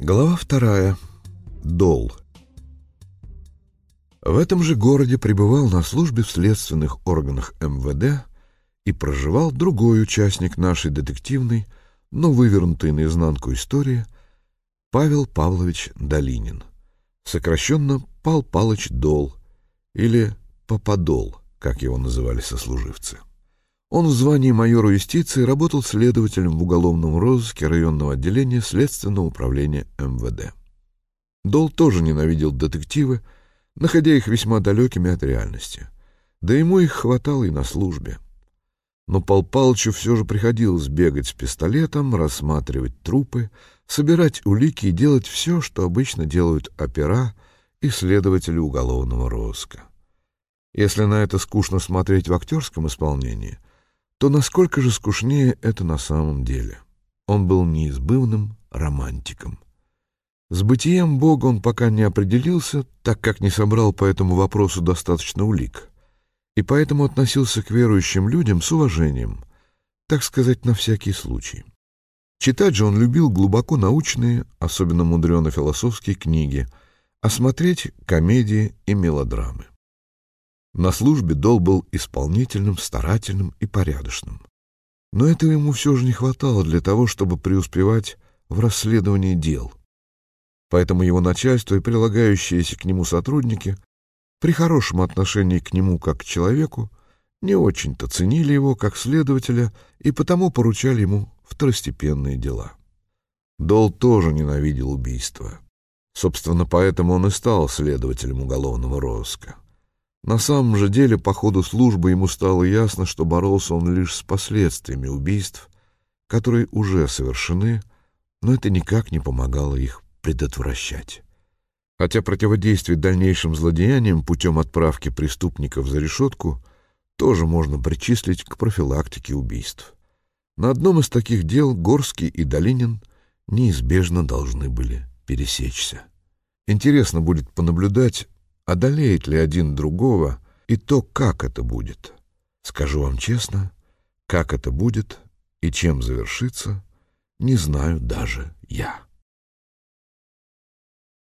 Глава вторая. Дол. В этом же городе пребывал на службе в следственных органах МВД и проживал другой участник нашей детективной, но вывернутой наизнанку истории, Павел Павлович Долинин, сокращенно Пал Палыч Дол или Пападол, как его называли сослуживцы. Он в звании майора юстиции работал следователем в уголовном розыске районного отделения Следственного управления МВД. Дол тоже ненавидел детективы, находя их весьма далекими от реальности. Да ему их хватало и на службе. Но Пал Палычу все же приходилось бегать с пистолетом, рассматривать трупы, собирать улики и делать все, что обычно делают опера и следователи уголовного розыска. Если на это скучно смотреть в актерском исполнении — то насколько же скучнее это на самом деле. Он был неизбывным романтиком. С бытием Бога он пока не определился, так как не собрал по этому вопросу достаточно улик, и поэтому относился к верующим людям с уважением, так сказать, на всякий случай. Читать же он любил глубоко научные, особенно мудрено-философские книги, а смотреть комедии и мелодрамы. На службе Дол был исполнительным, старательным и порядочным. Но этого ему все же не хватало для того, чтобы преуспевать в расследовании дел. Поэтому его начальство и прилагающиеся к нему сотрудники при хорошем отношении к нему как к человеку не очень-то ценили его как следователя и потому поручали ему второстепенные дела. Дол тоже ненавидел убийства. Собственно, поэтому он и стал следователем уголовного розыска. На самом же деле, по ходу службы ему стало ясно, что боролся он лишь с последствиями убийств, которые уже совершены, но это никак не помогало их предотвращать. Хотя противодействие дальнейшим злодеяниям путем отправки преступников за решетку тоже можно причислить к профилактике убийств. На одном из таких дел Горский и Долинин неизбежно должны были пересечься. Интересно будет понаблюдать, одолеет ли один другого и то, как это будет. Скажу вам честно, как это будет и чем завершится, не знаю даже я.